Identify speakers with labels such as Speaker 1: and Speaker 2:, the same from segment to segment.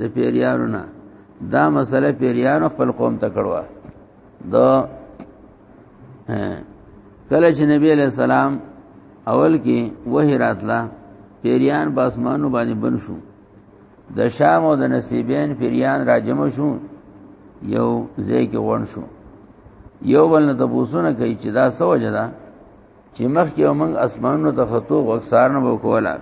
Speaker 1: د پیریانو نه دا مسله پیریانو خپل قوم ته کړوا دا کله چې نبی علیہ السلام اول کې وحی راتلا پیریان په اسمانو باندې بن شو د شام او د نصیبین پیریان راجم شو یو ځای کې ون شو یو بل نه تبوسونه کوي چې دا سو جدا چې مخ کې موږ اسمانونو ته خطو غوښار نه وکولا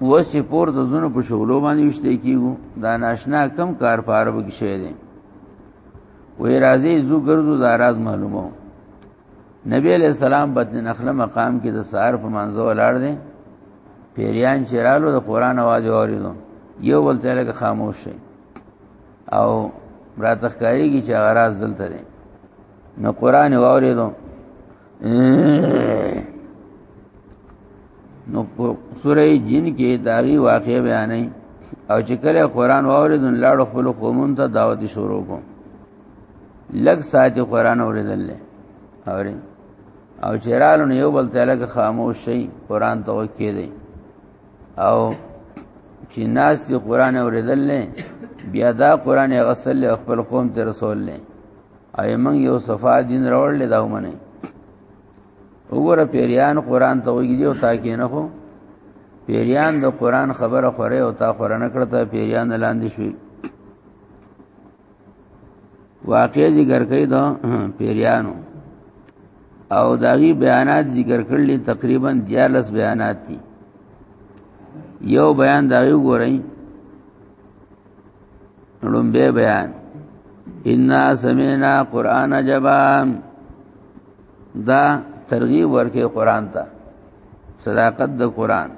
Speaker 1: اوس یې پور د زونو په شغلو باندې وشته کیږو دا ناشنا کم کار په عربو کې شوی دی وې راځي زو ګرځو دا راز معلومو نبی علیہ السلام بطن نخله مقام کې د سار په منځو ولاړ دی پیریان چې رالو د قران आवाज اوریدو یو ولته لکه خاموش شي او راتخکاری کی چې غراز دلته دی نو قران اوریدو نو سوره جن کې داغي واقع بیانې او چې کله قران واوریدل لاړ خپل قومون ته دعوت شروع کو لګ ساعت قران اوریدل اوري او چې رالو یو بل ته لګ خاموش شي قران ته وکې دی او چې ناس دی قران اوریدل بیا دا قران غسل خپل قوم ته رسول نه اي من یو صفا دین راول دا ومنه وګوره پیریان قران ته وګی دی او تا کې نه خو پیریان د قران خبره خوره او تا خوره نه کړته پیریان لاندې شوی واقع ذکر کوي دا پیریانو او داغي بیانات ذکر کړل تقریبا 14 بیانات دي یو بیان دا یو ګورئ نړم به بیان ان سمعنا قران جبا دا ترغیب ورکه قران ته صداقت د قران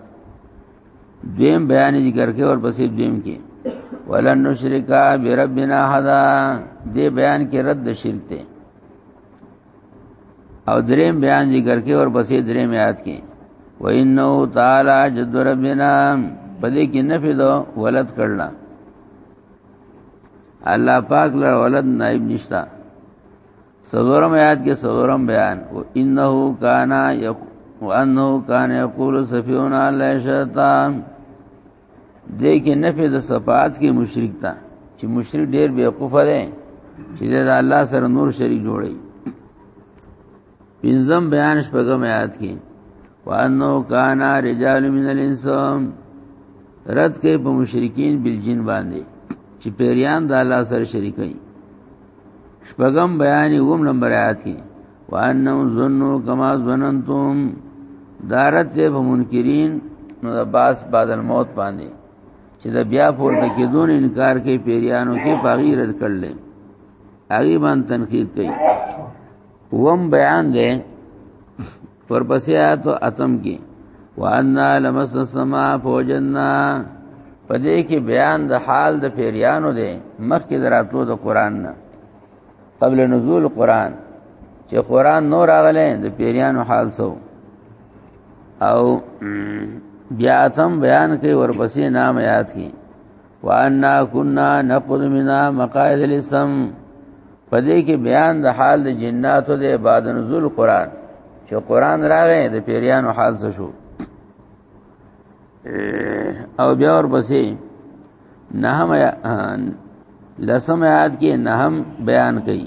Speaker 1: دیم بیان ذکر کې اور پسې دیم کې ولن نشرکا بربنا حدا دې بیان کې رد شرک ته او دریم بیان ذکر کې اور پسې دریم یاد کې و انه تعالی جد ربنا پدې کې نفي دو ولد کړل الله پاک له ولد نائب نشتا سورم یاد کې سورم بیان و انه کانا یق وانه کان یقول سفیون علی شیطان دې کې نفي د صفات کې مشرک تا چې مشرک ډېر بیوقوف دی چې د الله سره نور شریک جوړي پنځم بیان شپږم آیات کې وانه کانا رجال من الانس رد کې په مشرکین بالجن باندې چې پیریان د الله سره شریکي شپږم بیان ووم نمبر آیات کې وانهم ظنوا كما ظننتم دارت له منکرین نو د باس بعد الموت باندې چې د بیا پورته کېدون انکار کوي پیریانو کې باغی رد کړل هغه باندې تنقید کوي ووم بیان دی ورپسې آیات اتم کې وانا لمس السما فوجنا پدې کې بیان د حال د پیریانو دی مخکې دراتلو د قران نه قبل نزول قران چې قران نور راغله د پیریانو حال سو او بیا تم بیان کوي ورپسې نام یاد کی وانا كنا نقض منا مقاعد الاسم پدې کې بیان د حال د جناتو د بعد نزول قران چې قران راغې د پیریانو حال څه شو او بیا ور پسې نهم لسم یاد کې نهم بیان کړي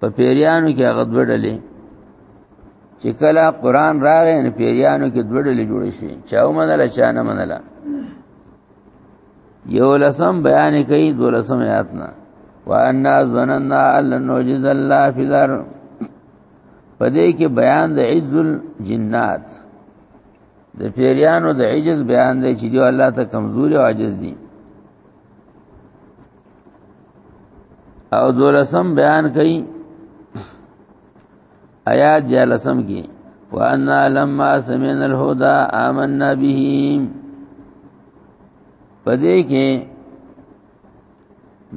Speaker 1: په پیریانو کې هغه دوه ډلې چې کله قران راغی نو پیریانو کې دوه ډلې جوړې شي چا ومنله چا نه منله یو لسم بیان کوي دو لسم آیات نه وانا ظننا ان نوجز الله فی الارض پدې کې بیان د عز الجنات د پیریانو د عجز بیان دی چې دی الله ته کمزوري او عاجز دي او دولسم بیان کړي آیات جلسم کې وان لما سمعنا الهدى آمنا به پدې کې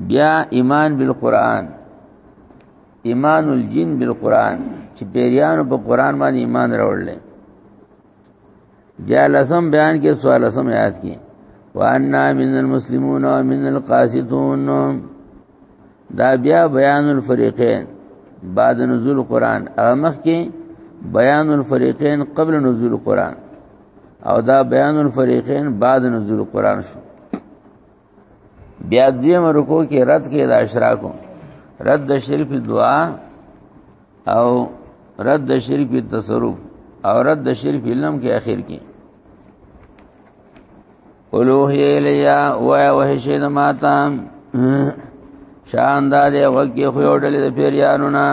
Speaker 1: بیا ایمان بالقران ایمان الجن بالقران چې پیریانو په قران باندې ایمان راوړل یا لسم بیان کې سوال لسم یاد کې وانا من المسلمون ومن القاسطون دا بیا بیان الفریقین بعد نزول قران امخ کې بیان الفریقین قبل نزول قران او دا بیان الفریقین بعد نزول قران شو بیا دویم رکو کې رد کې د اشراکو رد د شرک دعا او رد د شرک تصرف او رد د شرک علم کې اخر کې اولوهی الیا و وحشی دماتا شان دا دی وکی خو یو ډلې د پیریانو نه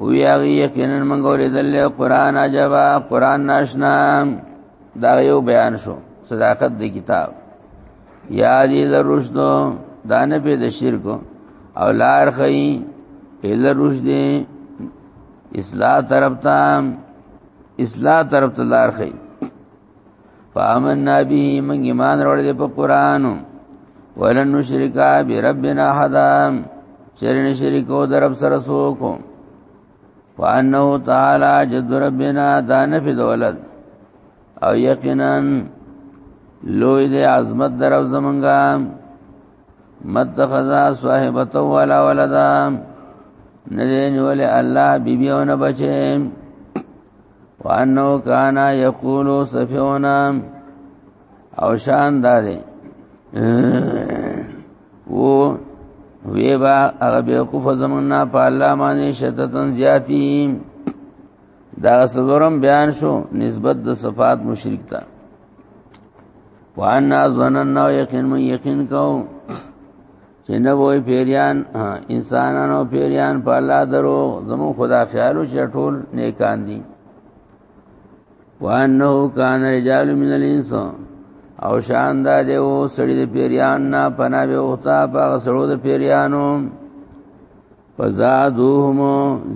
Speaker 1: وی هغه یقینا منګولې د قرآن عجبا قرآن ناشنا دا یو بیان شو صداقت د کتاب یا دی لرشد دانه په د شرک او لار خی ال رشد اصلاح طرف ته اصلاح طرف ته لار خی فامن نبی من ایمان وروړي د قران ولن نشرکا بربنا حدا شرین شرکو درب سره سوکو وانه تعالی جد ربنا دانه فی دولت او یقینا لوی دې عظمت درو زمونږه متخذا صاحبته ولا ولدا ندین ولی الله بیبیونه بچیم وانه کان یقول سفیونا او شان دار او وی با هغه به کو فزمنا په الله باندې شدتن زیاتی دا سلورم بیان شو نسبت د صفات مشرک ته وانا ظننا یقین من یقین کو چې نه وای پیریان انسانانو پیریان په الله درو زمو خدا خیالو چې ټول نیکان دي وانه کان رجال من الانس او شان دا دیو سړی د پیریان نه پناه به اوتا په سړو د پیریانو فزادوهم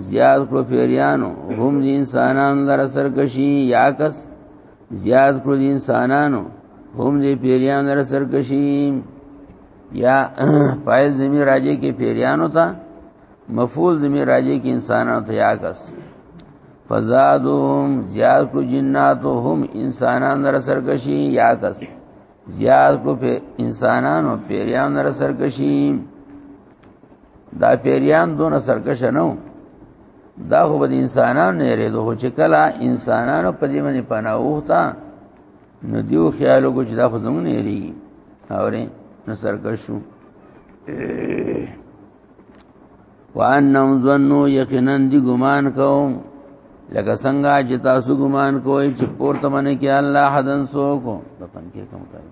Speaker 1: زیاد کړو پیریانو هم د انسانانو لر سرکشي یا کس زیاد کړو د انسانانو هم د پیریانو لر سرکشي یا پایز زمي راځي کې پیریانو ته مفعول زمي راځي کې انسانانو ته یا کس فزادوهم زیاد کړو جناتو هم انسانانو لر سرکشي یا کس زیاد کړو په انسانانو پیریانو لر سرکشي دا پیریان دونه سرکش نه وو دا خو به انسانانو نه ریدو خو چې کله انسانانو په دې باندې پناه وخته نو دیو خیالو کو چې دا خو زمونږ نه ریږي اورې نو سرکش شو وانهم ظنوا یقینا دی ګمان کوم لکه څنګه چې تاسو ګمان کوئ چې پورته باندې کې الله حدن سو کو دفن کې کوم کوي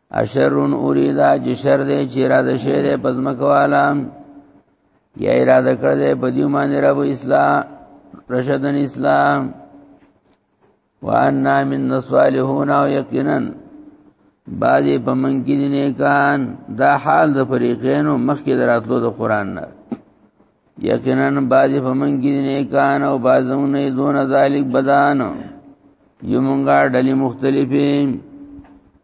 Speaker 1: اشرون اوریدا چې شر دې چې را ده شه دې پزمکوالا یا اراده کړ دې په دې باندې رب اسلام رشدن اسلام وانا من الصالحون او یقینا بعضی په من کې دي نیکان دا حال د فریقینو مخکې دراتلو د قران نه یقینا بعضی په من کې دي نیکان او بعضونه دون ذالک بدان یمونګه ډلې مختلفې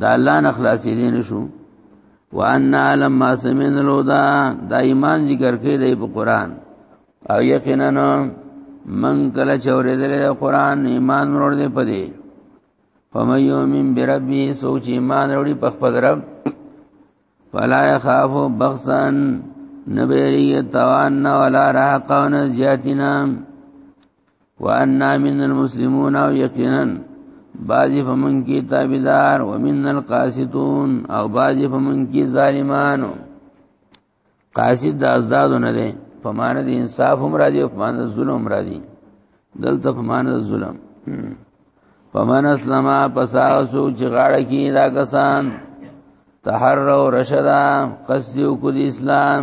Speaker 1: دا الله نه خلاصې دي نشو وان لما سمعنا الهدى دا ایمان ذکر کې دی په قران او یقینا من کله چورې دې قران ایمان ورور دې پدې فمن یومن بربی سوچ ایمان وروړي په خپل رب فلا يخاف بخسا نبيري توان ولا رهقا زياتنا واننا من المسلمون او یقینا بعضی فمن کی تابدار ومن القاسطون او بعضی فمن کی ظالمانو قاسد د ازدادو نه ده په معنی د انصاف هم راځي او په معنی د ظلم راځي دلته په معنی د ظلم فمن اسلم پساسو چې غاړه کې دا کسان تحرر رشدا قصدیو کو د اسلام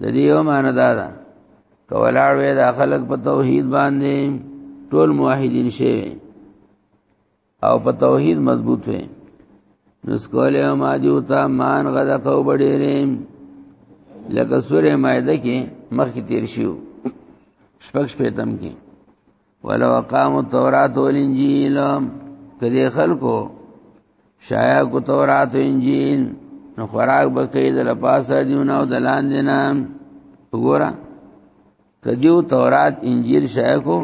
Speaker 1: د دې یو معنی دا ده کولاړ وې د خلق په توحید باندې ټول موحدین شي او په توحید مضبوط وي نو سکوله ما دیوتا مان غدا کو بډېرې لکه سوره مائده کې مخکې تیر شو شپږ شپې تم کې ولو اقامو التورات والانجیل کدی خلکو شایا کو تورات او انجیل نو خوراک بکې د لپاسه دیونه او د لاندې نه وګوره کدیو تورات انجیل شایا کو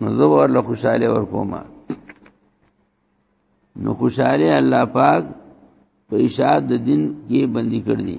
Speaker 1: نو زه ورله خوشاله ور کومه نو خوشاله الله پاک په اشاعت د دین کې بندي کړ دي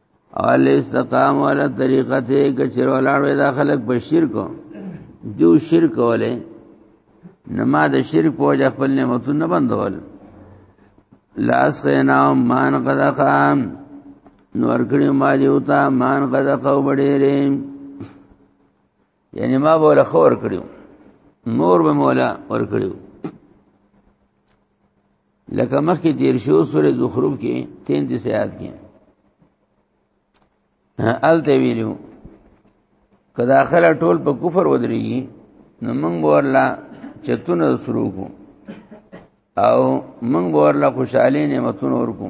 Speaker 1: اول استقام ولا طریقه ته کچر ولاړ وې دا خلک په شرک جو شرک ولې نما د شرک په وجه خپل نعمتونه نه بندول لاس خینا مان قدقا نور کړي ما دیوتا مان قدقا وبډېرې یعنی ما بوله خور کړیو نور به مولا ور کړیو لکه مخکې تیر شو سورې زخرف کې 33 آیات کې الته ویلو کدا اخره ټول په کفر ودرېږي نو موږ ورلا چتون سرو کو او موږ ورلا خوشاله نعمتونه ورکو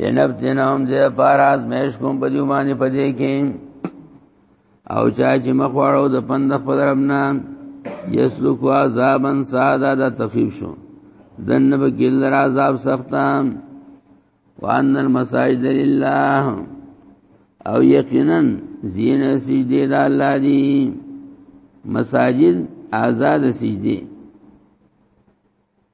Speaker 1: جنب دینهم دې پاراز مېش کوم په دې باندې پدې کې او چا چې مخواړو د پند خپل ربنا یسلک عذابا ساده دا تخفیف شو دنه به ګل عذاب سختان وان المساجد لله او یقینا زین سجده د الله دی مساجد آزاد سجده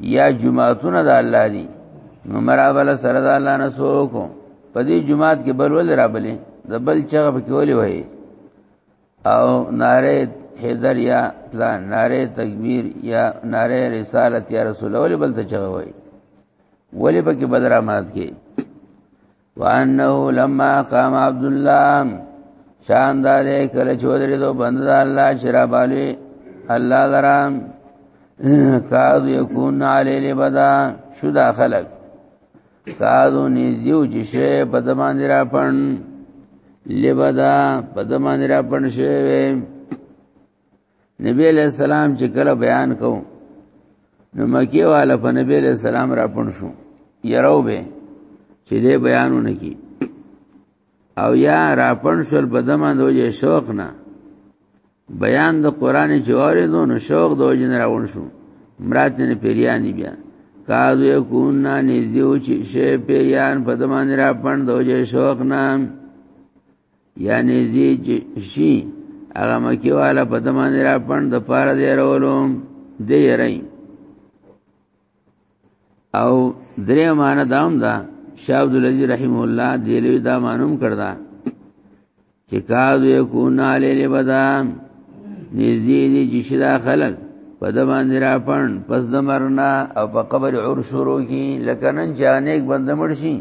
Speaker 1: یا جمعهتونه د الله دی نو مرابل سره د الله نه سوق په دې جمعات کې بل ول رابلې د بل چغه په کې ولې وای او ناره حیدر یا پلان ناره تکبیر یا ناره رسالت یا رسول ولې بل ته چغه وای ولې پکې بدرامات کې وانه لما قام عبد الله شاندار کله چودري دو بند الله شراب علي الله درام کاد یکون علی لبدا شو دا خلق کادو نزیو چې شی په دمان دی را پړن لبدا په دمان دی را پړن شی نبی علیہ السلام چې کله بیان کو نو مکی والا په نبی علیہ السلام را پون شو یراو به چې دې بیانونه کی او یا را پون شول بدمن دوی شوق نه بیان د قران جواره دو نو شوق دو جن راون شو مراد نه پیریانی بیا کاذو یکون نا نزیو چې شی پیریان په دمان را پون دوی شوق نه یعنی زی شي هغه مکی والا په دمانه را پند د پاره دی رولو دی رای او درې معنی دام دا شاه عبد العزيز رحم الله دی له دا مانوم کړدا چې کاذ یکون علی لبدا نزی دی چې شدا خلق په د باندې را پړن پس د مرنا او په قبر اور شروع کی لکه نن چې انیک بند مړ شي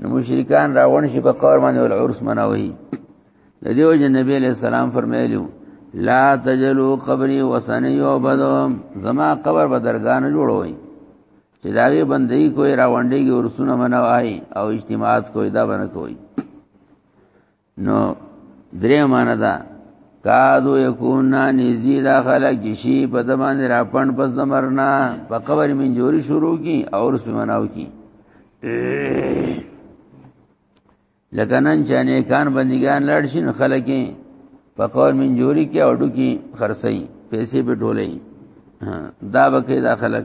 Speaker 1: نو مشرکان راوړ شي په قور باندې ول عرس مناوي د دیو جن نبی علیہ السلام فرمایلیو لا تجلو قبری وسنی او بدو زما قبر به درګان جوړوي چې داغه بندي کوئی راوندېږي ورسونه منوای او اجتماعات کوئی دا بنه کوئی نو درې معنی دا کادو یکونا نزی دا خلق جشی په د باندې را پند پس د مرنا په قبر من جوړی شروع کی او رس په مناو کی لکه نن چې نه کان بندگان لړ شین خلک په قبر من جوړی کی او ډو کی خرسي پیسې په ټولې دا بکې دا خلک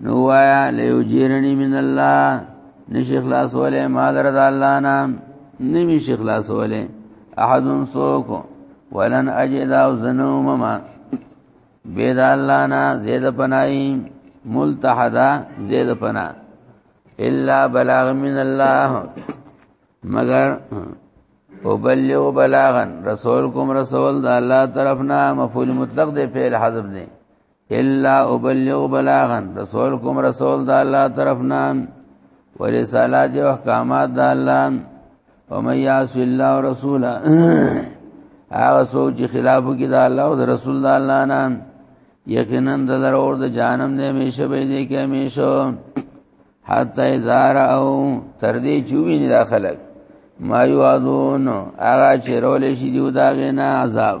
Speaker 1: نو وایا لیوجیرنی من الله نشی خلاص ولې ما در د الله نه نمی شی خلاص ولې احد سوک ولن اجد او زنوم ما بيد الله نه زید پنای ملتحدا زید پنا الا بلاغ من الله مگر او بلغ بلاغن رسول کوم رسول د الله طرفنا مفعول مطلق دی فعل حذف دی الا ابلغ بلاغا رسول کوم رسول د الله طرفنا ورسالات او احکامات د الله ومن يعص الله ورسوله هغه سوچ خلاف کی د الله او د رسول د الله نه یقینا د ضرور د جانم نه همیشه به دې کې همیشه حتا زار او تر دې چوي نه داخلك ما یوادون هغه چې رول شي دیو داغه نه عذاب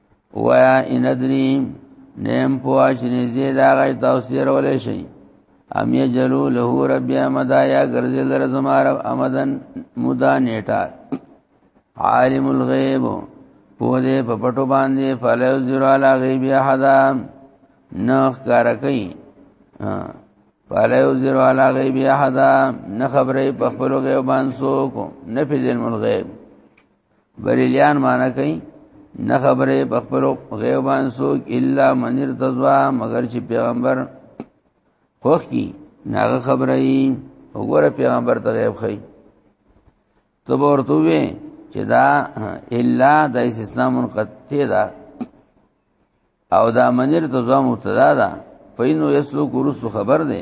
Speaker 1: وایا ان ادري نیم پواچ نږدې دا غي توسیر ولې شي ام یجلو له رب امدا یا ګرځل رزمار امدن مدا نیټه عالم الغیب په دې په پټو باندې فلو زر علی غیب احد نخ کار کوي فلو زر علی غیب احد نه خبرې په خپل غیب باندې سو کو نه په علم الغیب بریلیان معنی کوي نه خبره په خپل غیبان سوک الا من ارتضوا مگر چې پیغمبر خوخ کی ناغه خبره ای وګوره پیغمبر ته غیب خي تو ورته وې چې دا الا د استثناء منقطع ده او دا منیر ته ځو مبتدا ده فینو یسلو کورس خبر ده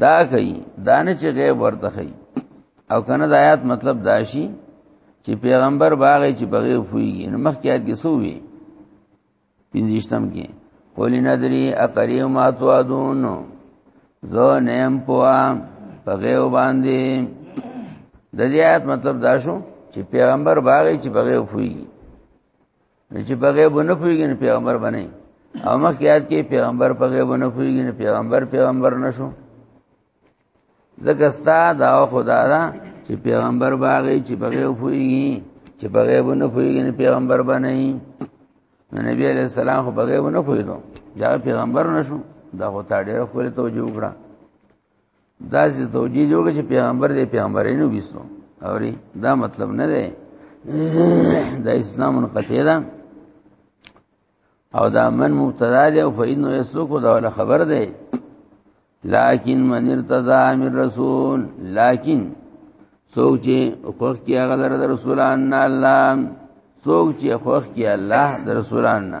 Speaker 1: دا کوي دا نه چې غیب ورته کوي او کنه د آیات مطلب دا شي چې پیغمبر باغ چې بغیر فویږي نو مخکې آیات کې سو وی پنځشتم کې قول ندری اقری ما توادون زو نیم پوا بغیر باندې د دې آیات مطلب دا شو چې پیغمبر باغ چې بغیر فویږي چې په غیب نه پويږي نه پیغمبر بنئ او مخکې یاد کې پیغمبر په غیب نه پويږي نه پیغمبر پیغمبر نشو ځکه ستا دا خدا دا چې پیغمبر باغی چې په غیب پويږي چې په غیب نه پويږي نه پیغمبر بنئ نو نبی علیہ السلام خو په غیب نه پويدو دا پیغمبر نشو دا خو تا ډېر خپل توجه وکړه دا چې توجیه جوړه چې پیغمبر دې پیغمبرینو وسنو اوري دا مطلب نه دی دا اسلام منقطع ده او دا من مبتدا دی او فإن يسلك دا ولا خبر دی لكن من ارتضى من رسول لكن څوک چې خوښ کی هغه در رسولان نه الله څوک چې خوښ کی الله در رسولان نه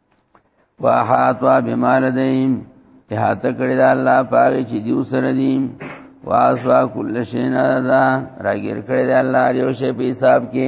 Speaker 1: واحاتوا بما لديهم احاطه کړی دا الله پاک چې دیو سره دی واسوا کل شین ادا راګیر کړی دا الله یو شی په حساب کې